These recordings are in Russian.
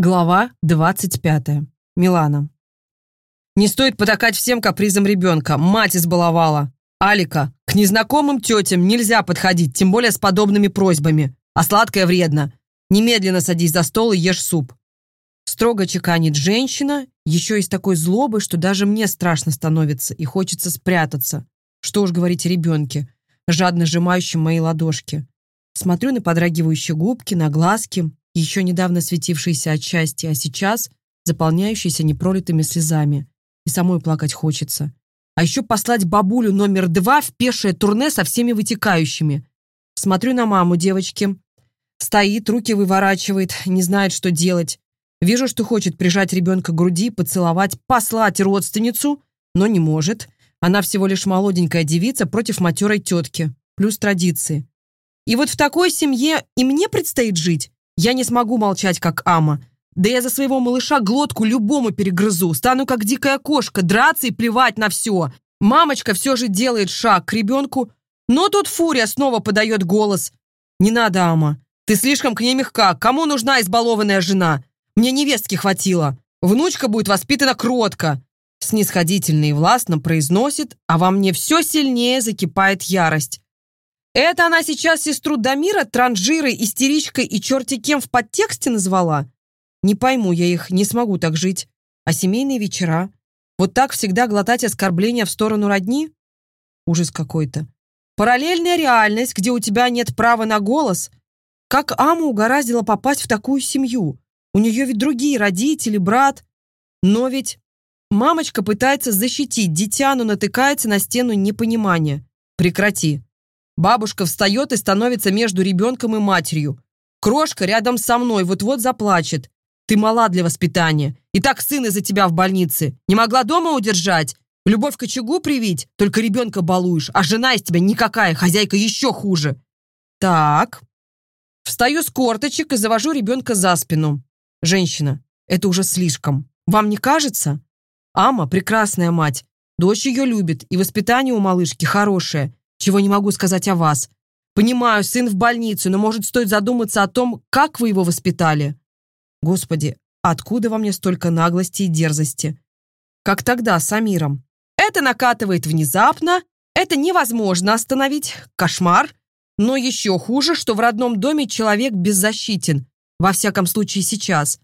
Глава 25. Милана. Не стоит потакать всем капризам ребенка. Мать избаловала. Алика, к незнакомым тетям нельзя подходить, тем более с подобными просьбами. А сладкое вредно. Немедленно садись за стол и ешь суп. Строго чеканит женщина, еще и с такой злобой, что даже мне страшно становится и хочется спрятаться. Что уж говорить о ребенке, жадно сжимающем мои ладошки. Смотрю на подрагивающие губки, на глазки, еще недавно светившиеся от счастья, а сейчас заполняющиеся непролитыми слезами. И самой плакать хочется. А еще послать бабулю номер два в пешее турне со всеми вытекающими. Смотрю на маму девочки. Стоит, руки выворачивает, не знает, что делать. Вижу, что хочет прижать ребенка к груди, поцеловать, послать родственницу, но не может. Она всего лишь молоденькая девица против матерой тетки. Плюс традиции. И вот в такой семье и мне предстоит жить. Я не смогу молчать, как Ама. Да я за своего малыша глотку любому перегрызу. Стану как дикая кошка, драться и плевать на все. Мамочка все же делает шаг к ребенку, но тут Фурия снова подает голос. «Не надо, Ама. Ты слишком к ней мягка. Кому нужна избалованная жена? Мне невестки хватило. Внучка будет воспитана кротко». Снисходительно и властно произносит, а во мне все сильнее закипает ярость. Это она сейчас сестру Дамира транжирой, истеричкой и черти кем в подтексте назвала? Не пойму я их, не смогу так жить. А семейные вечера? Вот так всегда глотать оскорбления в сторону родни? Ужас какой-то. Параллельная реальность, где у тебя нет права на голос. Как Аму угораздило попасть в такую семью? У нее ведь другие родители, брат. Но ведь мамочка пытается защитить дитя, но натыкается на стену непонимания. Прекрати. Бабушка встает и становится между ребенком и матерью. Крошка рядом со мной вот-вот заплачет. Ты мала для воспитания. И так сын из-за тебя в больнице. Не могла дома удержать? Любовь к очагу привить? Только ребенка балуешь. А жена из тебя никакая, хозяйка еще хуже. Так. Встаю с корточек и завожу ребенка за спину. Женщина, это уже слишком. Вам не кажется? Ама – прекрасная мать. Дочь ее любит, и воспитание у малышки хорошее чего не могу сказать о вас. Понимаю, сын в больнице, но, может, стоит задуматься о том, как вы его воспитали. Господи, откуда во мне столько наглости и дерзости? Как тогда с Амиром. Это накатывает внезапно, это невозможно остановить, кошмар. Но еще хуже, что в родном доме человек беззащитен, во всяком случае сейчас.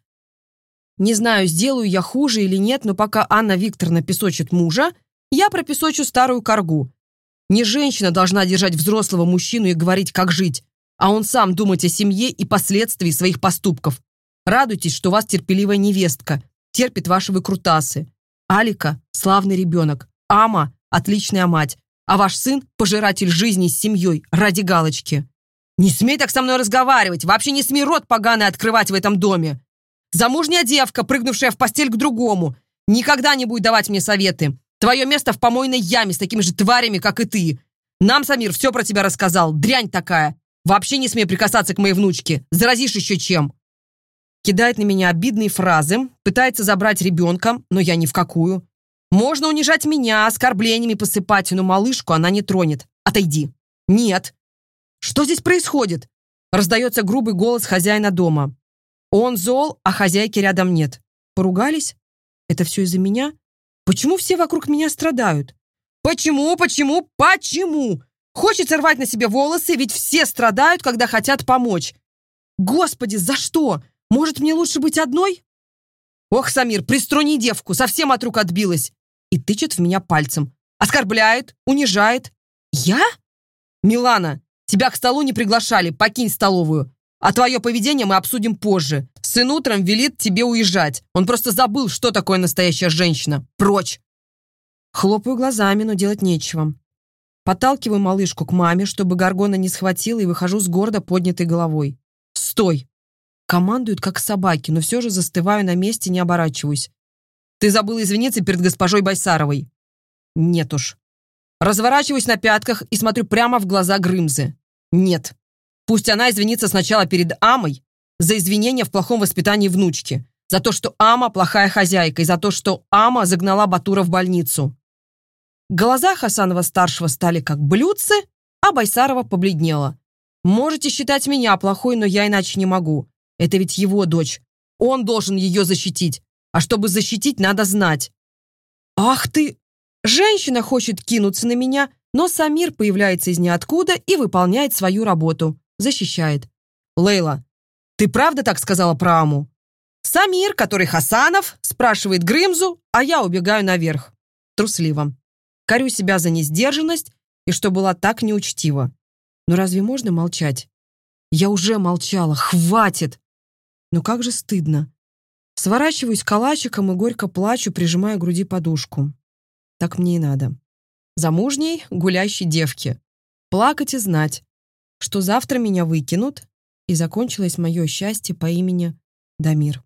Не знаю, сделаю я хуже или нет, но пока Анна Викторовна песочит мужа, я пропесочу старую коргу. Не женщина должна держать взрослого мужчину и говорить, как жить, а он сам думать о семье и последствий своих поступков. Радуйтесь, что у вас терпеливая невестка, терпит ваши выкрутасы. Алика – славный ребенок, Ама – отличная мать, а ваш сын – пожиратель жизни с семьей ради галочки. Не смей так со мной разговаривать, вообще не смей рот поганый открывать в этом доме. Замужняя девка, прыгнувшая в постель к другому, никогда не будет давать мне советы. Твое место в помойной яме с такими же тварями, как и ты. Нам Самир все про тебя рассказал. Дрянь такая. Вообще не смей прикасаться к моей внучке. Заразишь еще чем. Кидает на меня обидные фразы, пытается забрать ребенка, но я ни в какую. Можно унижать меня, оскорблениями посыпать, но малышку она не тронет. Отойди. Нет. Что здесь происходит? Раздается грубый голос хозяина дома. Он зол, а хозяйки рядом нет. Поругались? Это все из-за меня? Почему все вокруг меня страдают? Почему, почему, почему? Хочется рвать на себе волосы, ведь все страдают, когда хотят помочь. Господи, за что? Может, мне лучше быть одной? Ох, Самир, приструни девку, совсем от рук отбилась. И тычет в меня пальцем. Оскорбляет, унижает. Я? Милана, тебя к столу не приглашали, покинь столовую. А твое поведение мы обсудим позже. Сын утром велит тебе уезжать. Он просто забыл, что такое настоящая женщина. Прочь!» Хлопаю глазами, но делать нечего. Подталкиваю малышку к маме, чтобы Гаргона не схватила, и выхожу с гордо поднятой головой. «Стой!» Командуют, как собаки, но все же застываю на месте, не оборачиваюсь. «Ты забыла извиниться перед госпожой Байсаровой?» «Нет уж». Разворачиваюсь на пятках и смотрю прямо в глаза Грымзы. «Нет. Пусть она извинится сначала перед Амой за извинения в плохом воспитании внучки, за то, что Ама плохая хозяйка, и за то, что Ама загнала Батура в больницу. Глаза Хасанова-старшего стали как блюдцы, а Байсарова побледнела. Можете считать меня плохой, но я иначе не могу. Это ведь его дочь. Он должен ее защитить. А чтобы защитить, надо знать. Ах ты! Женщина хочет кинуться на меня, но Самир появляется из ниоткуда и выполняет свою работу. Защищает. Лейла, ты правда так сказала про Аму? Самир, который Хасанов, спрашивает Грымзу, а я убегаю наверх. Трусливо. Корю себя за несдержанность и что была так неучтива. Но разве можно молчать? Я уже молчала, хватит! Но как же стыдно. Сворачиваюсь калачиком и горько плачу, прижимая к груди подушку. Так мне и надо. Замужней, гулящей девке. Плакать и знать, что завтра меня выкинут, и закончилось мое счастье по имени Дамир.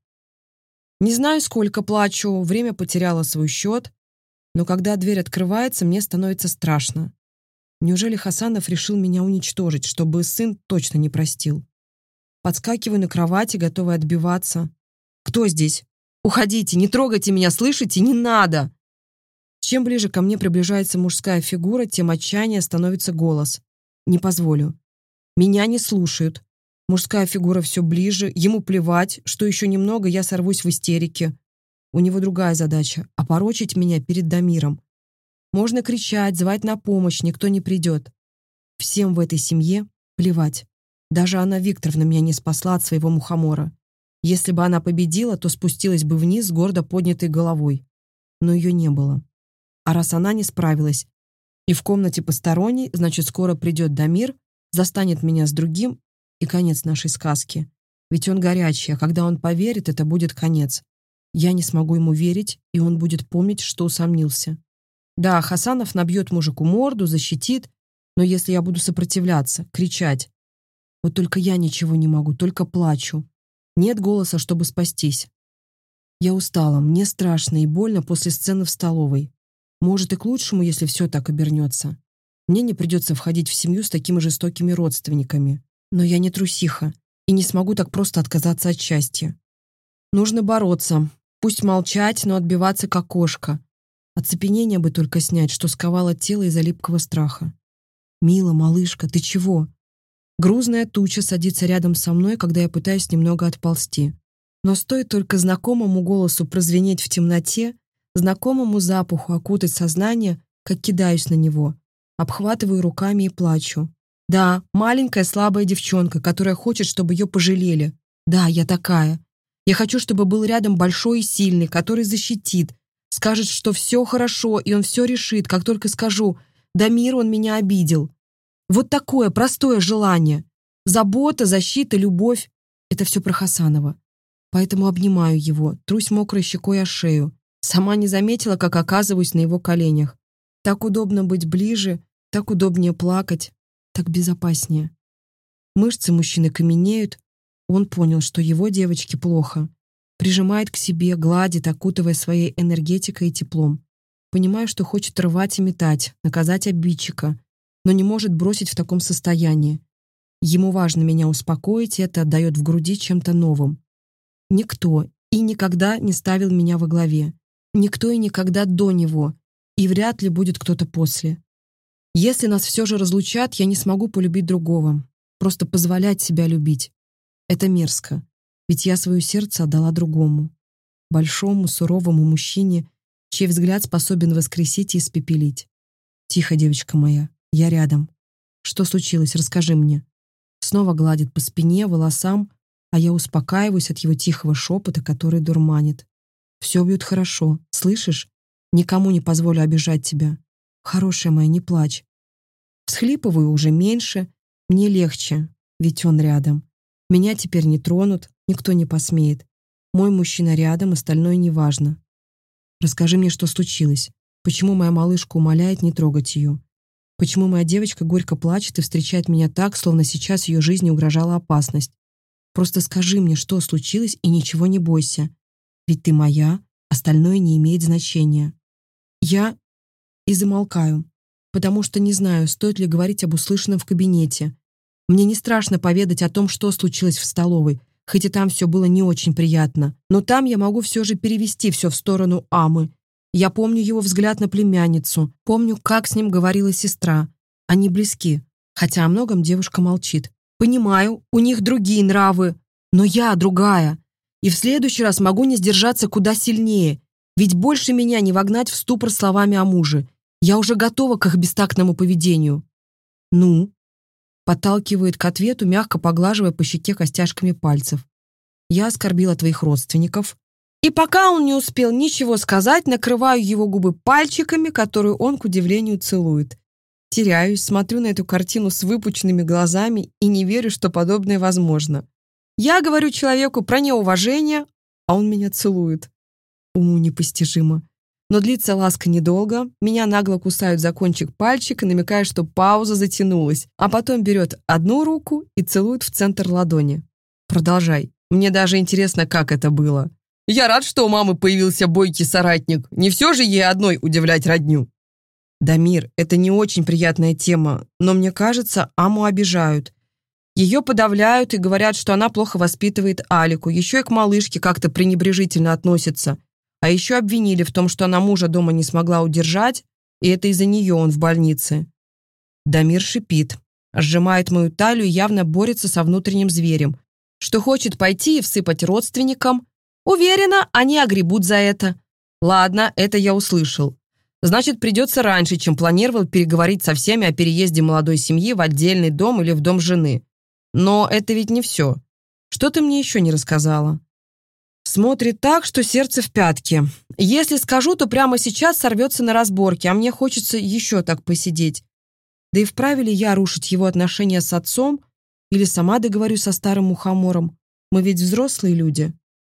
Не знаю, сколько плачу, время потеряло свой счет, но когда дверь открывается, мне становится страшно. Неужели Хасанов решил меня уничтожить, чтобы сын точно не простил? Подскакиваю на кровати, готовая отбиваться. «Кто здесь? Уходите, не трогайте меня, слышите? Не надо!» Чем ближе ко мне приближается мужская фигура, тем отчаяние становится голос. «Не позволю. Меня не слушают. Мужская фигура все ближе, ему плевать, что еще немного я сорвусь в истерике. У него другая задача — опорочить меня перед Дамиром. Можно кричать, звать на помощь, никто не придет. Всем в этой семье плевать. Даже Анна Викторовна меня не спасла от своего мухомора. Если бы она победила, то спустилась бы вниз с гордо поднятой головой. Но ее не было. А раз она не справилась, и в комнате посторонней, значит, скоро придет Дамир, застанет меня с другим и конец нашей сказки. Ведь он горячий, а когда он поверит, это будет конец. Я не смогу ему верить, и он будет помнить, что усомнился. Да, Хасанов набьет мужику морду, защитит, но если я буду сопротивляться, кричать... Вот только я ничего не могу, только плачу. Нет голоса, чтобы спастись. Я устала, мне страшно и больно после сцены в столовой. Может, и к лучшему, если все так обернется. Мне не придется входить в семью с такими жестокими родственниками. Но я не трусиха и не смогу так просто отказаться от счастья. Нужно бороться, пусть молчать, но отбиваться как кошка. Оцепенение бы только снять, что сковало тело из-за липкого страха. «Мила, малышка, ты чего?» Грузная туча садится рядом со мной, когда я пытаюсь немного отползти. Но стоит только знакомому голосу прозвенеть в темноте, знакомому запаху окутать сознание, как кидаюсь на него, обхватываю руками и плачу. Да, маленькая слабая девчонка, которая хочет, чтобы ее пожалели. Да, я такая. Я хочу, чтобы был рядом большой и сильный, который защитит, скажет, что все хорошо, и он все решит, как только скажу «Да мир он меня обидел». Вот такое простое желание. Забота, защита, любовь — это все про Хасанова. Поэтому обнимаю его, трусь мокрой щекой о шею. Сама не заметила, как оказываюсь на его коленях. Так удобно быть ближе, так удобнее плакать, так безопаснее. Мышцы мужчины каменеют. Он понял, что его девочке плохо. Прижимает к себе, гладит, окутывая своей энергетикой и теплом. Понимаю, что хочет рвать и метать, наказать обидчика, но не может бросить в таком состоянии. Ему важно меня успокоить, и это отдает в груди чем-то новым. Никто и никогда не ставил меня во главе. Никто и никогда до него, и вряд ли будет кто-то после. Если нас все же разлучат, я не смогу полюбить другого. Просто позволять себя любить. Это мерзко. Ведь я свое сердце отдала другому. Большому, суровому мужчине, чей взгляд способен воскресить и испепелить. Тихо, девочка моя, я рядом. Что случилось, расскажи мне. Снова гладит по спине, волосам, а я успокаиваюсь от его тихого шепота, который дурманит. Все будет хорошо, слышишь? Никому не позволю обижать тебя. Хорошая моя, не плачь. Всхлипываю уже меньше, мне легче, ведь он рядом. Меня теперь не тронут, никто не посмеет. Мой мужчина рядом, остальное неважно. Расскажи мне, что случилось. Почему моя малышка умоляет не трогать ее? Почему моя девочка горько плачет и встречает меня так, словно сейчас ее жизни угрожала опасность? Просто скажи мне, что случилось, и ничего не бойся. Ведь ты моя, остальное не имеет значения. Я и замолкаю, потому что не знаю, стоит ли говорить об услышанном в кабинете. Мне не страшно поведать о том, что случилось в столовой, хоть и там все было не очень приятно. Но там я могу все же перевести все в сторону Амы. Я помню его взгляд на племянницу, помню, как с ним говорила сестра. Они близки, хотя о многом девушка молчит. Понимаю, у них другие нравы, но я другая. И в следующий раз могу не сдержаться куда сильнее, ведь больше меня не вогнать в ступор словами о муже. Я уже готова к их бестактному поведению. Ну? Подталкивает к ответу, мягко поглаживая по щеке костяшками пальцев. Я оскорбила твоих родственников. И пока он не успел ничего сказать, накрываю его губы пальчиками, которые он, к удивлению, целует. Теряюсь, смотрю на эту картину с выпученными глазами и не верю, что подобное возможно. Я говорю человеку про неуважение, а он меня целует. Уму непостижимо. Но длится ласка недолго, меня нагло кусают за кончик пальчика, намекая, что пауза затянулась, а потом берет одну руку и целует в центр ладони. Продолжай. Мне даже интересно, как это было. Я рад, что у мамы появился бойкий соратник. Не все же ей одной удивлять родню. Дамир, это не очень приятная тема, но мне кажется, Аму обижают. Ее подавляют и говорят, что она плохо воспитывает Алику, еще и к малышке как-то пренебрежительно относятся. А еще обвинили в том, что она мужа дома не смогла удержать, и это из-за нее он в больнице. Дамир шипит, сжимает мою талию и явно борется со внутренним зверем, что хочет пойти и всыпать родственникам. Уверена, они огребут за это. Ладно, это я услышал. Значит, придется раньше, чем планировал переговорить со всеми о переезде молодой семьи в отдельный дом или в дом жены. Но это ведь не все. Что ты мне еще не рассказала? Смотрит так, что сердце в пятке. Если скажу, то прямо сейчас сорвется на разборке, а мне хочется еще так посидеть. Да и вправе ли я рушить его отношения с отцом или сама договорюсь со старым мухомором? Мы ведь взрослые люди.